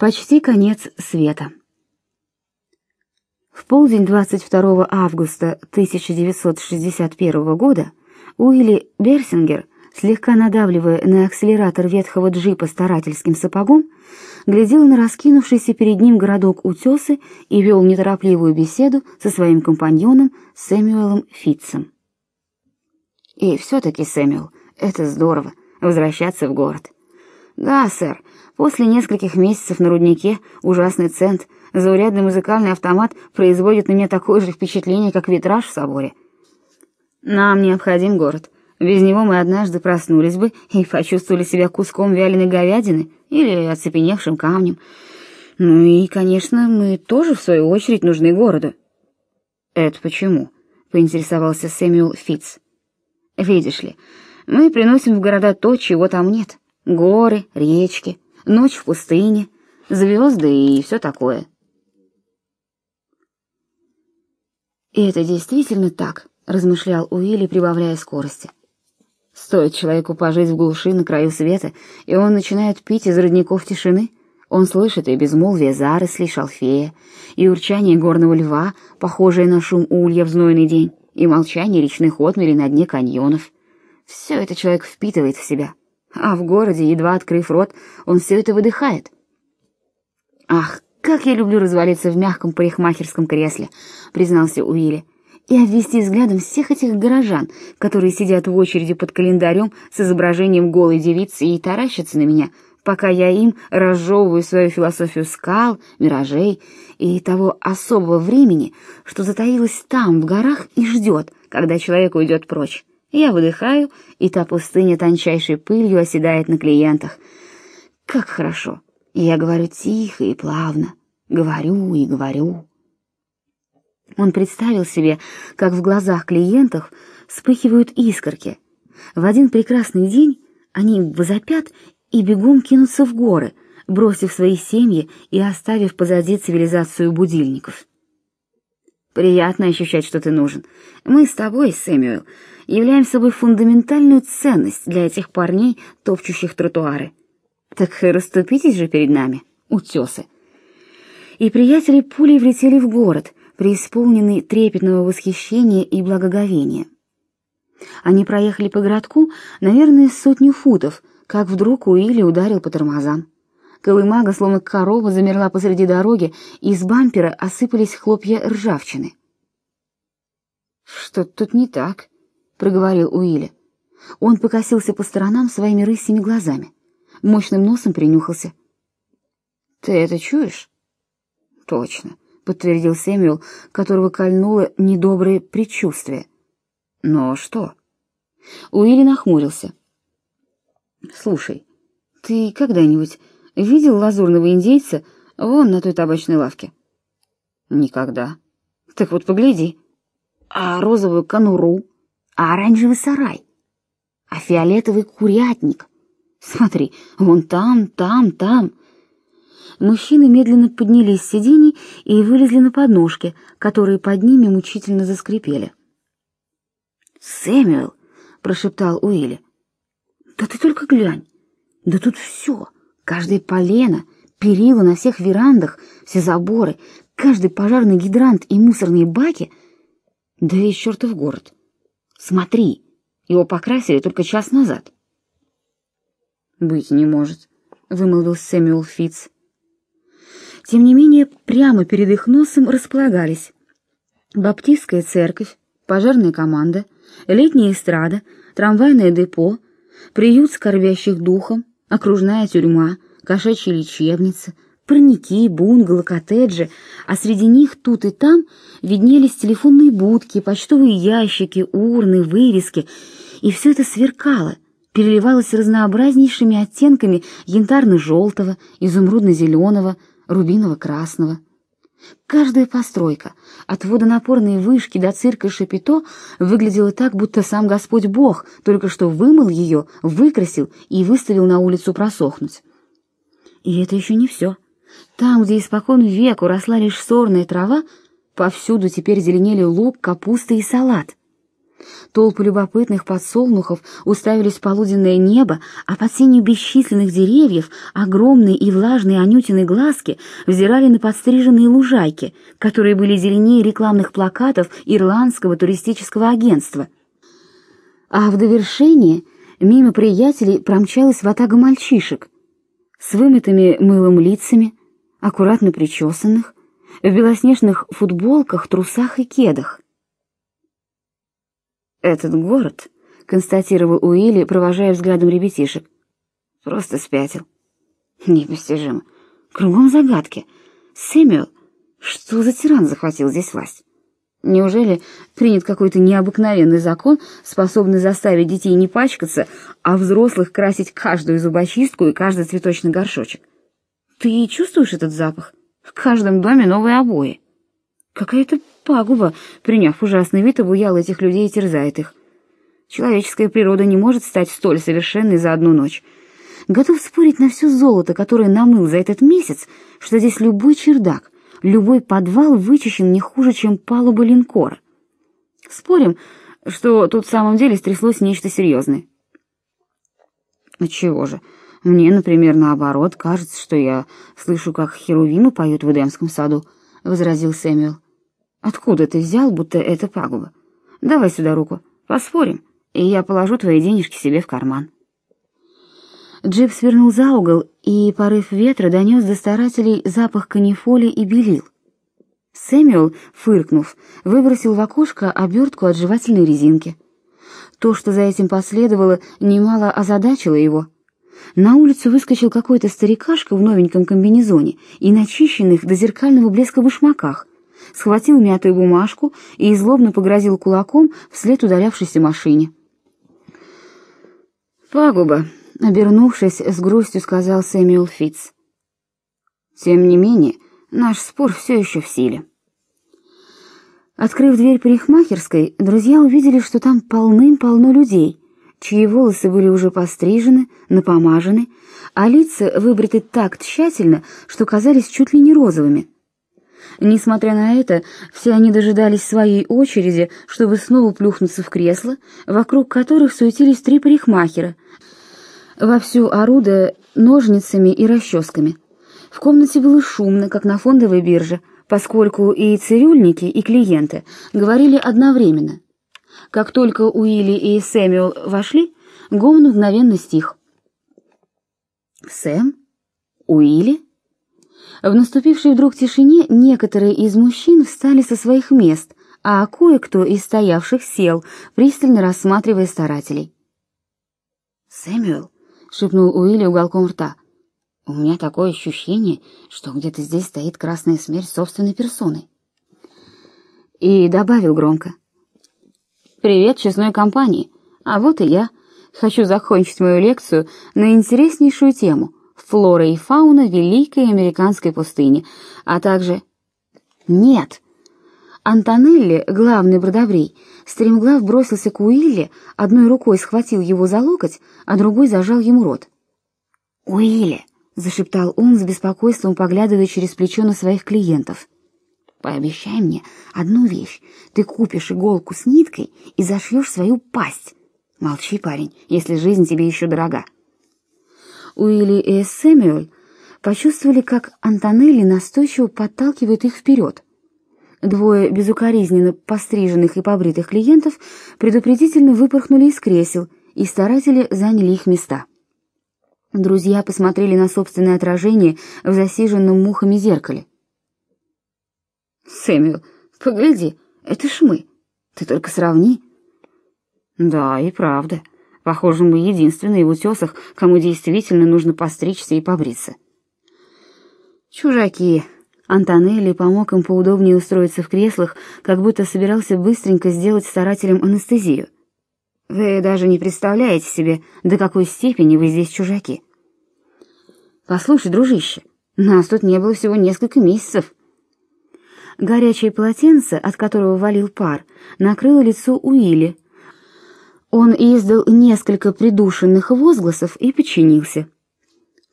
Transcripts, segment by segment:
Почти конец света. В полдень 22 августа 1961 года Уилли Берсингер, слегка надавливая на акселератор ветхого джипа старательским сапогом, глядел на раскинувшийся перед ним городок утесы и вел неторопливую беседу со своим компаньоном Сэмюэлом Фитцем. «И все-таки, Сэмюэл, это здорово — возвращаться в город». «Да, сэр, После нескольких месяцев на руднике ужасный цент, заурядный музыкальный автомат производит на меня такое же впечатление, как витраж в соборе. Нам необходим город. Без него мы однажды проснулись бы и почувствовали себя куском вяленой говядины или оцепеневшим камнем. Ну и, конечно, мы тоже, в свою очередь, нужны городу. «Это почему?» — поинтересовался Сэмюэл Фитц. «Видишь ли, мы приносим в города то, чего там нет. Горы, речки, ночь в пустыне, звезды и все такое. И это действительно так, размышлял Уилли, прибавляя скорости. Стоит человеку пожить в глуши на краю света, и он начинает пить из родников тишины. Он слышит и безмолвие зарослей шалфея, и урчание горного льва, похожее на шум улья в знойный день, и молчание речных отмелей на дне каньонов. Все это человек впитывает в себя а в городе, едва открыв рот, он все это выдыхает. «Ах, как я люблю развалиться в мягком парикмахерском кресле», — признался Уилли, «и обвести взглядом всех этих горожан, которые сидят в очереди под календарем с изображением голой девицы и таращатся на меня, пока я им разжевываю свою философию скал, миражей и того особого времени, что затаилось там, в горах, и ждет, когда человек уйдет прочь. Я выдыхаю, и та пустыня тончайшей пылью оседает на клиентах. Как хорошо. Я говорю тихо и плавно, говорю и говорю. Он представил себе, как в глазах клиентов вспыхивают искорки. В один прекрасный день они возопят и бегом кинутся в горы, бросив свои семьи и оставив позади цивилизацию будильников. Приятно ощущать, что ты нужен. Мы с тобой, Сэмюэл, являем собой фундаментальную ценность для этих парней, топчущих тротуары. Так расступитесь же перед нами, утесы. И приятели пулей влетели в город, преисполненный трепетного восхищения и благоговения. Они проехали по городку, наверное, сотню футов, как вдруг Уилли ударил по тормозам. Колымага, словно корова, замерла посреди дороги, и из бампера осыпались хлопья ржавчины. «Что тут не так?» — проговорил Уилли. Он покосился по сторонам своими рысьими глазами, мощным носом принюхался. «Ты это чуешь?» «Точно», — подтвердил Сэмюэл, которого кольнуло недоброе предчувствие. «Но что?» Уилли нахмурился. «Слушай, ты когда-нибудь Видел лазурного индейца вон на той табачной лавке? Никогда. Так вот погляди. А розовую конуру, а оранжевый сарай, а фиолетовый курятник. Смотри, вон там, там, там. Мужчины медленно поднялись с сидений и вылезли на подножки, которые под ними мучительно заскрипели. «Сэмюэл!» — прошептал Уилли. «Да ты только глянь! Да тут все!» Каждое полено, перила на всех верандах, все заборы, каждый пожарный гидрант и мусорные баки. Да и чертов город. Смотри, его покрасили только час назад. «Быть не может», — вымолвил Сэмюэл Фитц. Тем не менее, прямо перед их носом располагались Баптистская церковь, пожарная команда, летняя эстрада, трамвайное депо, приют скорбящих духом, окружная тюрьма, кошачья лечебница, парники, бунгало, коттеджи, а среди них тут и там виднелись телефонные будки, почтовые ящики, урны, вывески, и все это сверкало, переливалось разнообразнейшими оттенками янтарно-желтого, изумрудно-зеленого, рубиново-красного. Каждая постройка, от водонапорной вышки до цирка Шапито, выглядела так, будто сам Господь Бог только что вымыл ее, выкрасил и выставил на улицу просохнуть. И это еще не все. Там, где испокон веку росла лишь сорная трава, повсюду теперь зеленели лук, капуста и салат. Толпы любопытных подсолнухов уставились в полуденное небо, а под сенью бесчисленных деревьев огромные и влажные анютины глазки взирали на подстриженные лужайки, которые были зеленее рекламных плакатов ирландского туристического агентства. А в довершение мимо приятелей промчалась ватага мальчишек с вымытыми мылом лицами, аккуратно причесанных, в белоснежных футболках, трусах и кедах. «Этот город», — констатировал Уилли, провожая взглядом ребятишек, — «просто спятил. Непостижимо. Кругом загадки. Сэмюэл, что за тиран захватил здесь власть? Неужели принят какой-то необыкновенный закон, способный заставить детей не пачкаться, а взрослых красить каждую зубочистку и каждый цветочный горшочек? Ты чувствуешь этот запах? В каждом доме новые обои. Какая-то пагуба, приняв ужасный вид, обуяла этих людей и терзает их. Человеческая природа не может стать столь совершенной за одну ночь. Готов спорить на все золото, которое намыл за этот месяц, что здесь любой чердак, любой подвал вычищен не хуже, чем палуба линкора. Спорим, что тут в самом деле стряслось нечто серьезное. Ну чего же? Мне, например, наоборот, кажется, что я слышу, как херувимы поют в Эдемском саду, возразил Сэмюэл. Откуда ты взял, будто это пагуба? Давай сюда руку, поспорим, и я положу твои денежки себе в карман. Джип свернул за угол, и порыв ветра донес до старателей запах канифоли и белил. Сэмюэл, фыркнув, выбросил в окошко обертку от жевательной резинки. То, что за этим последовало, немало озадачило его. На улицу выскочил какой-то старикашка в новеньком комбинезоне и начищенных до зеркального блеска башмаках, схватил мятую бумажку и злобно погрозил кулаком вслед удалявшейся машине. «Пагуба», — обернувшись, с грустью сказал Сэмюэл Фитц. «Тем не менее, наш спор все еще в силе». Открыв дверь парикмахерской, друзья увидели, что там полным-полно людей, чьи волосы были уже пострижены, напомажены, а лица выбриты так тщательно, что казались чуть ли не розовыми. Несмотря на это, все они дожидались своей очереди, чтобы снова плюхнуться в кресло, вокруг которых суетились три парикмахера, вовсю орудуя ножницами и расческами. В комнате было шумно, как на фондовой бирже, поскольку и цирюльники, и клиенты говорили одновременно. Как только Уилли и Сэмюэл вошли, гомон мгновенно стих. «Сэм? Уилли?» В наступившей вдруг тишине некоторые из мужчин встали со своих мест, а кое-кто из стоявших сел, пристально рассматривая старателей. «Сэмюэл», — шепнул Уилли уголком рта, — «у меня такое ощущение, что где-то здесь стоит красная смерть собственной персоной». И добавил громко. «Привет честной компании, а вот и я. Хочу закончить мою лекцию на интереснейшую тему — флора и фауна великой американской пустыни, а также... Нет! Антонелли, главный бродобрей, стремглав бросился к Уилле, одной рукой схватил его за локоть, а другой зажал ему рот. «Уилли!» — зашептал он с беспокойством, поглядывая через плечо на своих клиентов. «Пообещай мне одну вещь. Ты купишь иголку с ниткой и зашьешь свою пасть. Молчи, парень, если жизнь тебе еще дорога». Уилли и Сэмюэль почувствовали, как Антонелли настойчиво подталкивает их вперед. Двое безукоризненно постриженных и побритых клиентов предупредительно выпорхнули из кресел, и старатели заняли их места. Друзья посмотрели на собственное отражение в засиженном мухами зеркале. «Сэмюэл, погляди, это ж мы. Ты только сравни». «Да, и правда», Похоже, мы единственные в утесах, кому действительно нужно постричься и побриться. Чужаки. Антонелли помог им поудобнее устроиться в креслах, как будто собирался быстренько сделать старателям анестезию. Вы даже не представляете себе, до какой степени вы здесь чужаки. Послушай, дружище, нас тут не было всего несколько месяцев. Горячее полотенце, от которого валил пар, накрыло лицо Уилли, он издал несколько придушенных возгласов и подчинился.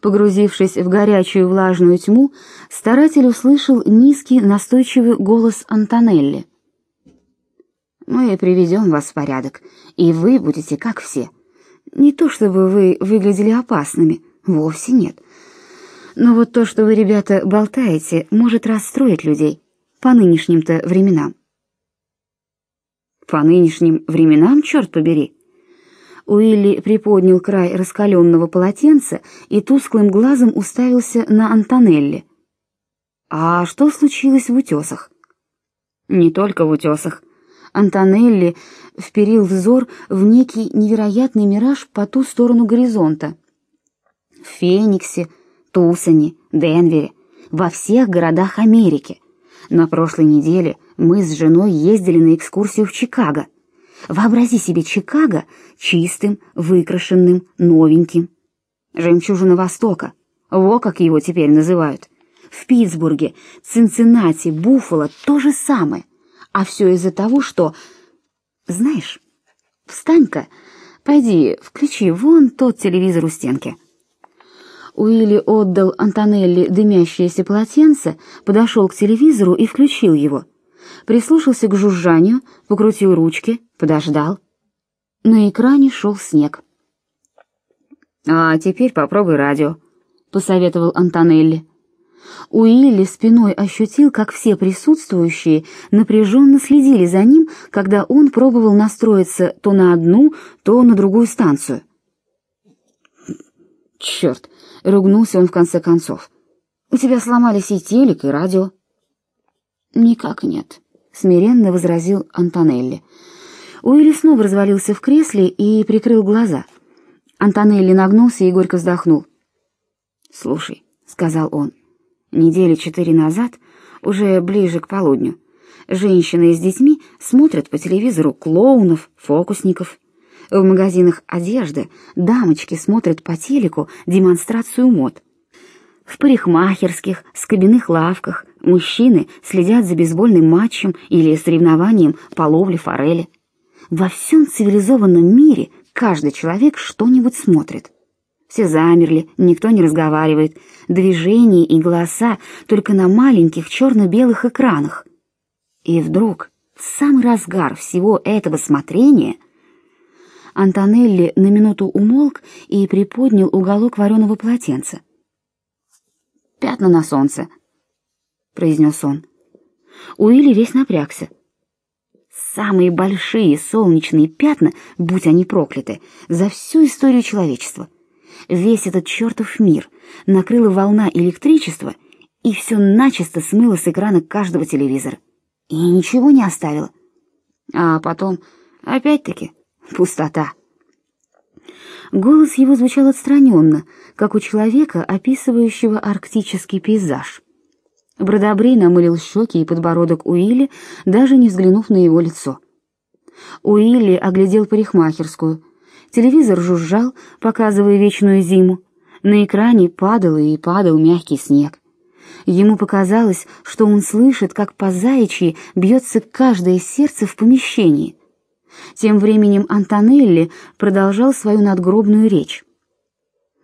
Погрузившись в горячую влажную тьму, старатель услышал низкий настойчивый голос Антонелли. Мы приведем вас в порядок, и вы будете как все. Не то чтобы вы выглядели опасными, вовсе нет. Но вот то, что вы, ребята, болтаете, может расстроить людей по нынешним-то временам. По нынешним временам, черт побери. Уилли приподнял край раскаленного полотенца и тусклым глазом уставился на Антонелли. А что случилось в утесах? Не только в утесах. Антонелли вперил взор в некий невероятный мираж по ту сторону горизонта. В Фениксе, Тусоне, Денвере, во всех городах Америки. На прошлой неделе мы с женой ездили на экскурсию в Чикаго. Вообрази себе Чикаго чистым, выкрашенным, новеньким. Жемчужина Востока. Во как его теперь называют. В Питтсбурге, Цинциннати, Буффало то же самое. А все из-за того, что... Знаешь, встань-ка, пойди, включи вон тот телевизор у стенки. Уилли отдал Антонелли дымящееся полотенце, подошел к телевизору и включил его. Прислушался к жужжанию, покрутил ручки, подождал. На экране шел снег. «А теперь попробуй радио», — посоветовал Антонелли. Уилли спиной ощутил, как все присутствующие напряженно следили за ним, когда он пробовал настроиться то на одну, то на другую станцию. «Черт!» — ругнулся он в конце концов. «У тебя сломались и телек, и радио». «Никак нет», — смиренно возразил Антонелли. Уилли снова развалился в кресле и прикрыл глаза. Антонелли нагнулся и горько вздохнул. «Слушай», — сказал он, — «недели четыре назад, уже ближе к полудню, женщины с детьми смотрят по телевизору клоунов, фокусников». В магазинах одежды дамочки смотрят по телеку демонстрацию мод. В парикмахерских, скобяных лавках мужчины следят за бейсбольным матчем или соревнованием по ловле форели. Во всем цивилизованном мире каждый человек что-нибудь смотрит. Все замерли, никто не разговаривает, движения и голоса только на маленьких черно-белых экранах. И вдруг, в самый разгар всего этого смотрения — Антонелли на минуту умолк и приподнял уголок вареного полотенца. «Пятна на солнце», — произнес он. Уилли весь напрягся. Самые большие солнечные пятна, будь они прокляты, за всю историю человечества. Весь этот чертов мир накрыла волна электричества и все начисто смыло с экрана каждого телевизора. И ничего не оставила. А потом, опять-таки, Пустота. Голос его звучал отстраненно, как у человека, описывающего арктический пейзаж. Бродобрей намылил щеки и подбородок Уилли, даже не взглянув на его лицо. Уилли оглядел парикмахерскую. Телевизор жужжал, показывая вечную зиму. На экране падал и падал мягкий снег. Ему показалось, что он слышит, как по заячьи бьется каждое сердце в помещении. Тем временем Антонелли продолжал свою надгробную речь.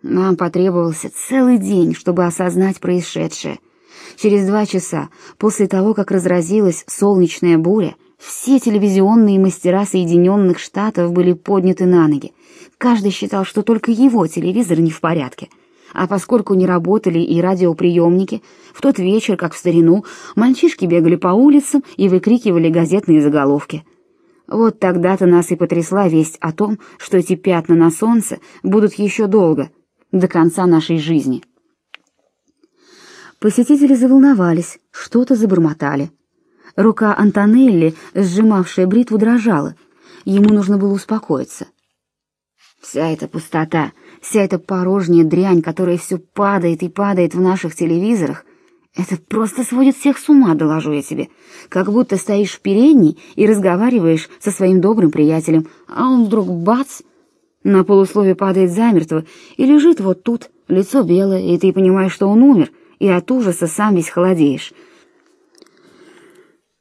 Нам потребовался целый день, чтобы осознать происшедшее. Через два часа после того, как разразилась солнечная буря, все телевизионные мастера Соединенных Штатов были подняты на ноги. Каждый считал, что только его телевизор не в порядке. А поскольку не работали и радиоприемники, в тот вечер, как в старину, мальчишки бегали по улицам и выкрикивали газетные заголовки. Вот тогда-то нас и потрясла весть о том, что эти пятна на солнце будут еще долго, до конца нашей жизни. Посетители заволновались, что-то забормотали. Рука Антонелли, сжимавшая бритву, дрожала. Ему нужно было успокоиться. Вся эта пустота, вся эта порожняя дрянь, которая все падает и падает в наших телевизорах, это просто сводит всех с ума, доложу я тебе. Как будто стоишь в передней и разговариваешь со своим добрым приятелем, а он вдруг бац, на полуслове падает замертво и лежит вот тут, лицо белое, и ты понимаешь, что он умер, и от ужаса сам весь холодеешь.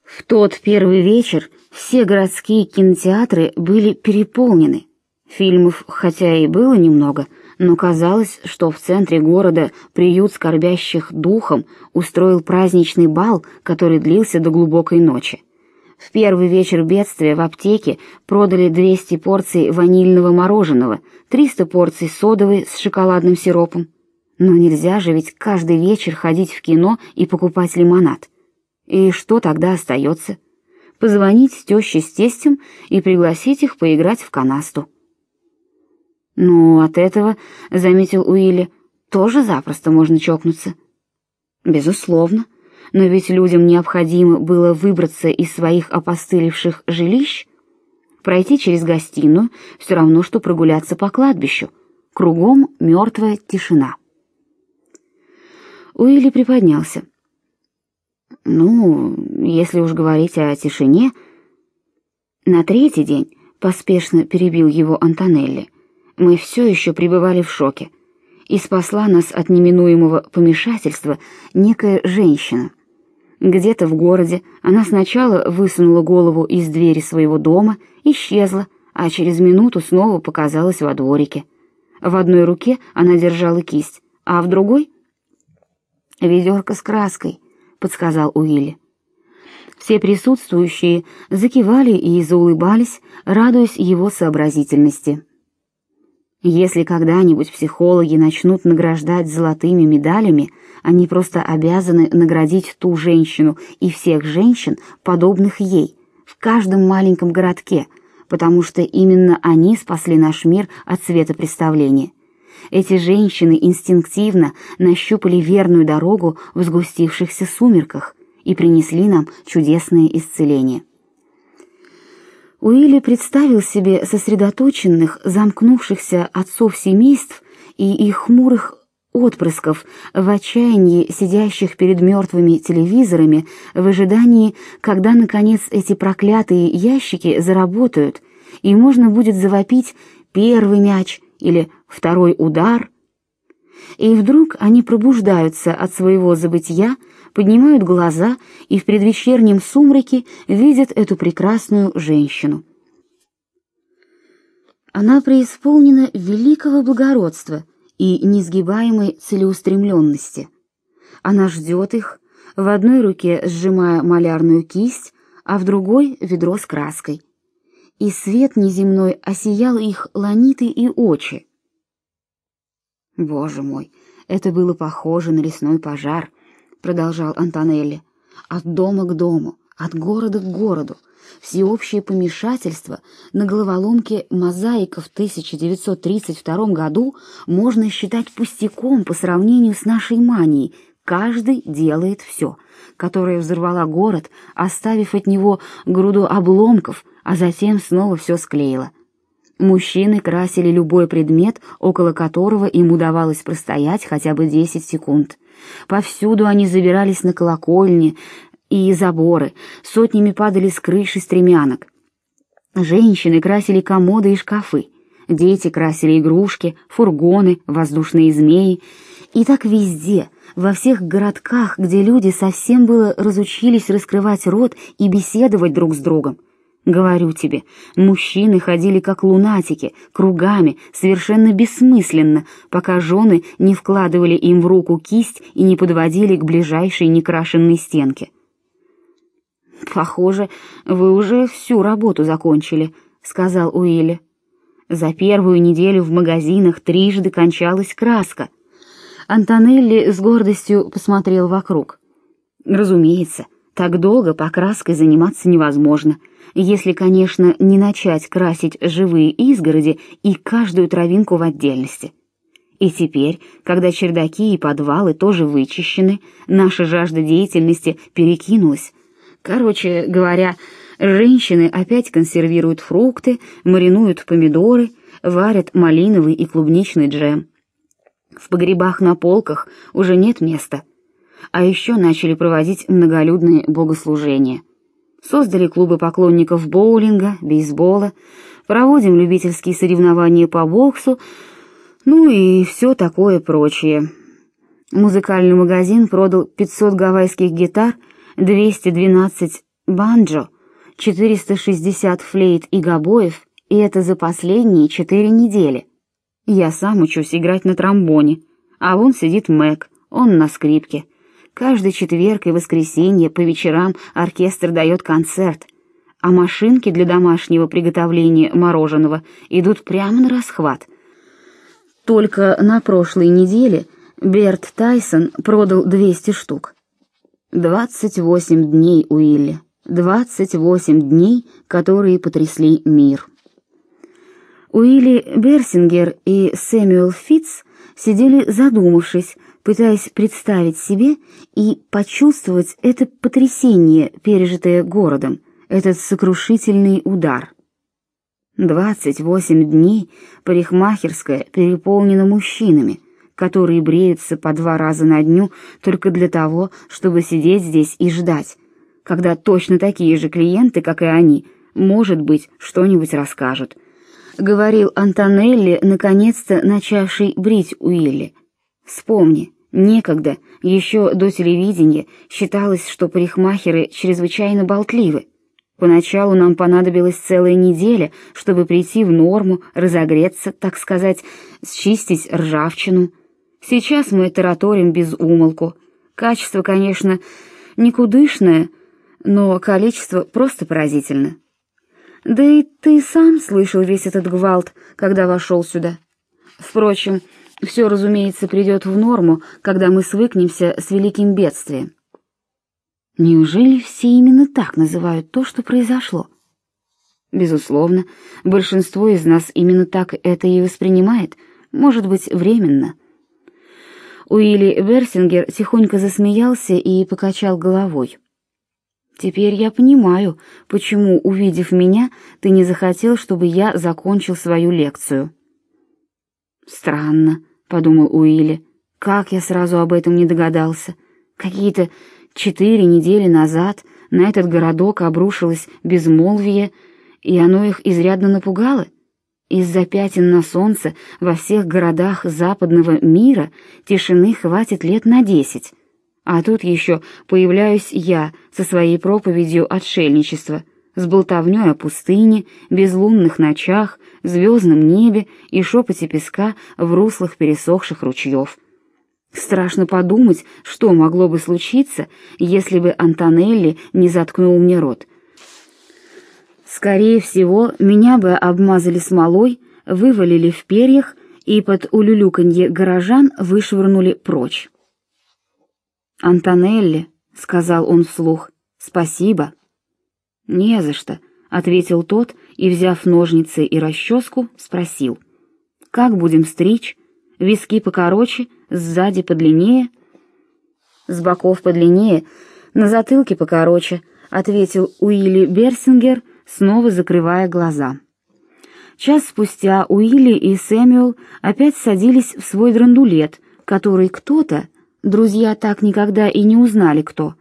В тот первый вечер все городские кинотеатры были переполнены. Фильмов, хотя и было немного, — но казалось, что в центре города приют скорбящих духом устроил праздничный бал, который длился до глубокой ночи. В первый вечер бедствия в аптеке продали 200 порций ванильного мороженого, 300 порций содовой с шоколадным сиропом. Но нельзя же ведь каждый вечер ходить в кино и покупать лимонад. И что тогда остается? Позвонить тёще с тестем и пригласить их поиграть в канасту. Ну, от этого, заметил Уилли, тоже запросто можно чокнуться. Безусловно, но ведь людям необходимо было выбраться из своих опостылевших жилищ, пройти через гостиную, все равно что прогуляться по кладбищу. Кругом мертвая тишина. Уилли приподнялся. Ну, если уж говорить о тишине, на третий день поспешно перебил его Антонелли. Мы все еще пребывали в шоке, и спасла нас от неминуемого помешательства некая женщина. Где-то в городе она сначала высунула голову из двери своего дома, исчезла, а через минуту снова показалась во дворике. В одной руке она держала кисть, а в другой — ведерко с краской, — подсказал Уилли. Все присутствующие закивали и заулыбались, радуясь его сообразительности. Если когда-нибудь психологи начнут награждать золотыми медалями, они просто обязаны наградить ту женщину и всех женщин, подобных ей, в каждом маленьком городке, потому что именно они спасли наш мир от светопреставления. Эти женщины инстинктивно нащупали верную дорогу в сгустившихся сумерках и принесли нам чудесное исцеление. Уилли представил себе сосредоточенных, замкнувшихся отцов семейств и их хмурых отпрысков в отчаянии сидящих перед мертвыми телевизорами в ожидании, когда наконец эти проклятые ящики заработают и можно будет завопить первый мяч или второй удар. И вдруг они пробуждаются от своего забытья поднимают глаза и в предвечернем сумраке видят эту прекрасную женщину. Она преисполнена великого благородства и несгибаемой целеустремленности. Она ждет их, в одной руке сжимая малярную кисть, а в другой — ведро с краской. И свет неземной осиял их ланиты и очи. Боже мой, это было похоже на лесной пожар — продолжал Антонелли. От дома к дому, от города к городу. Всеобщее помешательство на головоломке мозаика в 1932 году можно считать пустяком по сравнению с нашей манией. Каждый делает все, которая взорвала город, оставив от него груду обломков, а затем снова все склеила. Мужчины красили любой предмет, около которого им удавалось простоять хотя бы 10 секунд. Повсюду они забирались на колокольни и заборы, сотнями падали с крыши стремянок. Женщины красили комоды и шкафы, дети красили игрушки, фургоны, воздушные змеи. И так везде, во всех городках, где люди совсем было разучились раскрывать рот и беседовать друг с другом. Говорю тебе, мужчины ходили как лунатики, кругами, совершенно бессмысленно, пока жены не вкладывали им в руку кисть и не подводили к ближайшей некрашенной стенке. «Похоже, вы уже всю работу закончили», — сказал Уилли. «За первую неделю в магазинах трижды кончалась краска». Антонелли с гордостью посмотрел вокруг. «Разумеется, так долго покраской заниматься невозможно» если, конечно, не начать красить живые изгороди и каждую травинку в отдельности. И теперь, когда чердаки и подвалы тоже вычищены, наша жажда деятельности перекинулась. Короче говоря, женщины опять консервируют фрукты, маринуют помидоры, варят малиновый и клубничный джем. В погребах на полках уже нет места. А еще начали проводить многолюдные богослужения — создали клубы поклонников боулинга, бейсбола, проводим любительские соревнования по боксу, ну и все такое прочее. Музыкальный магазин продал 500 гавайских гитар, 212 банджо, 460 флейт и гобоев, и это за последние четыре недели. Я сам учусь играть на тромбоне, а вон сидит Мэг, он на скрипке. Каждый четверг и воскресенье по вечерам оркестр дает концерт. а машинки для домашнего приготовления мороженого идут прямо на расхват. Только на прошлой неделе Берт Тайсон продал 200 штук. 28 дней, Уилли. 28 дней, которые потрясли мир. Уилли Берсингер и Сэмюэл Фитц сидели задумавшись, пытаясь представить себе и почувствовать это потрясение, пережитое городом, этот сокрушительный удар. 28 дней парикмахерская переполнена мужчинами, которые бреются по два раза на дню только для того, чтобы сидеть здесь и ждать, когда точно такие же клиенты, как и они, может быть, что-нибудь расскажут. Говорил Антонелли, наконец-то начавший брить Уилли. Вспомни, некогда, еще до телевидения, считалось, что парикмахеры чрезвычайно болтливы. Поначалу нам понадобилась целая неделя, чтобы прийти в норму, разогреться, так сказать, счистить ржавчину. Сейчас мы тараторим без умолку. Качество, конечно, никудышное, но количество просто поразительно. Да и ты сам слышал весь этот гвалт, когда вошел сюда. Впрочем, все, разумеется, придет в норму, когда мы свыкнемся с великим бедствием. Неужели все именно так называют то, что произошло? Безусловно, большинство из нас именно так это и воспринимает, может быть, временно. Уилли Берсингер тихонько засмеялся и покачал головой. Теперь я понимаю, почему, увидев меня, ты не захотел, чтобы я закончил свою лекцию. Странно, подумал Уилли. Как я сразу об этом не догадался? Какие-то четыре недели назад на этот городок обрушилось безмолвие, и оно их изрядно напугало. Из-за пятен на солнце во всех городах западного мира тишины хватит лет на десять. А тут еще появляюсь я со своей проповедью отшельничества, с болтовней о пустыне, безлунных ночах, звездном небе и шепоте песка в руслах пересохших ручьев. Страшно подумать, что могло бы случиться, если бы Антонелли не заткнул мне рот. Скорее всего, меня бы обмазали смолой, вывалили в перьях и под улюлюканье горожан вышвырнули прочь. «Антонелли», — сказал он вслух, — «спасибо». «Не за что», — ответил тот и, взяв ножницы и расческу, спросил. «Как будем стричь? Виски покороче, сзади подлиннее?» «С боков подлиннее, на затылке покороче», — ответил Уилли Берсингер, снова закрывая глаза. Час спустя Уилли и Сэмюэл опять садились в свой драндулет, который кто-то, друзья так никогда и не узнали кто,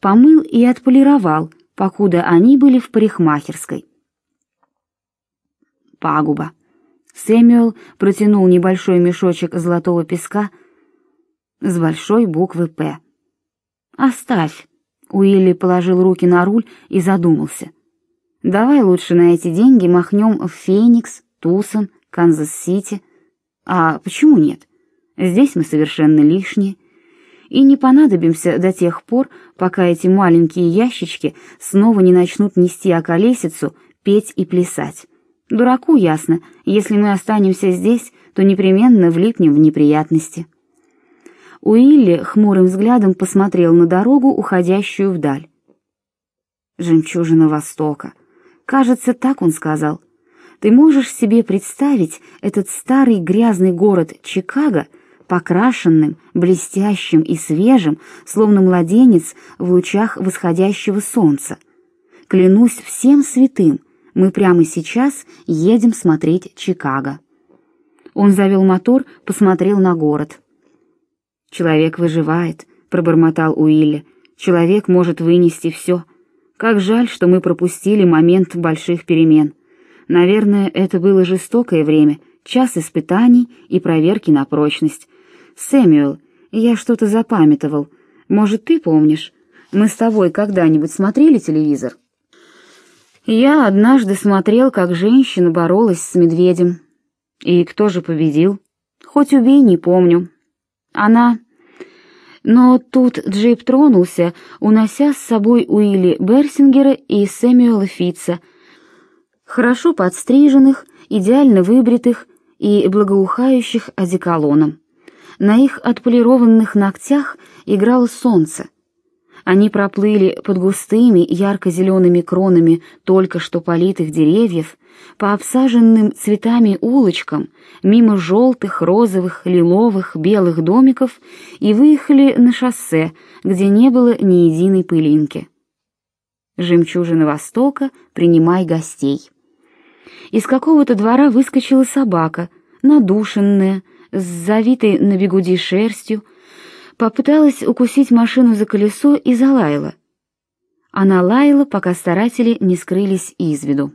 помыл и отполировал, покуда они были в парикмахерской. Пагуба. Сэмюэл протянул небольшой мешочек золотого песка с большой буквы «П». «Оставь», — Уилли положил руки на руль и задумался. «Давай лучше на эти деньги махнем в Феникс, Тусон, Канзас-Сити. А почему нет? Здесь мы совершенно лишние и не понадобимся до тех пор, пока эти маленькие ящички снова не начнут нести околесицу, петь и плясать. Дураку ясно, если мы останемся здесь, то непременно влипнем в неприятности. Уилли хмурым взглядом посмотрел на дорогу, уходящую вдаль. «Жемчужина Востока». Кажется, так он сказал. «Ты можешь себе представить этот старый грязный город Чикаго — покрашенным, блестящим и свежим, словно младенец в лучах восходящего солнца. Клянусь всем святым, мы прямо сейчас едем смотреть Чикаго. Он завел мотор, посмотрел на город. Человек выживает, пробормотал Уилли. Человек может вынести все. Как жаль, что мы пропустили момент больших перемен. Наверное, это было жестокое время, час испытаний и проверки на прочность. Сэмюэл, я что-то запамятовал. Может, ты помнишь? Мы с тобой когда-нибудь смотрели телевизор? Я однажды смотрел, как женщина боролась с медведем. И кто же победил? Хоть убей, не помню. Она... Но тут джип тронулся, унося с собой Уилли Берсингера и Сэмюэла Фитца, хорошо подстриженных, идеально выбритых и благоухающих одеколоном. На их отполированных ногтях играло солнце. Они проплыли под густыми ярко-зелеными кронами только что политых деревьев, по обсаженным цветами улочкам, мимо желтых, розовых, лиловых, белых домиков и выехали на шоссе, где не было ни единой пылинки. Жемчужина Востока, принимай гостей. Из какого-то двора выскочила собака, надушенная, с завитой на бегуди шерстью, попыталась укусить машину за колесо и залаяла. Она лаяла, пока старатели не скрылись из виду.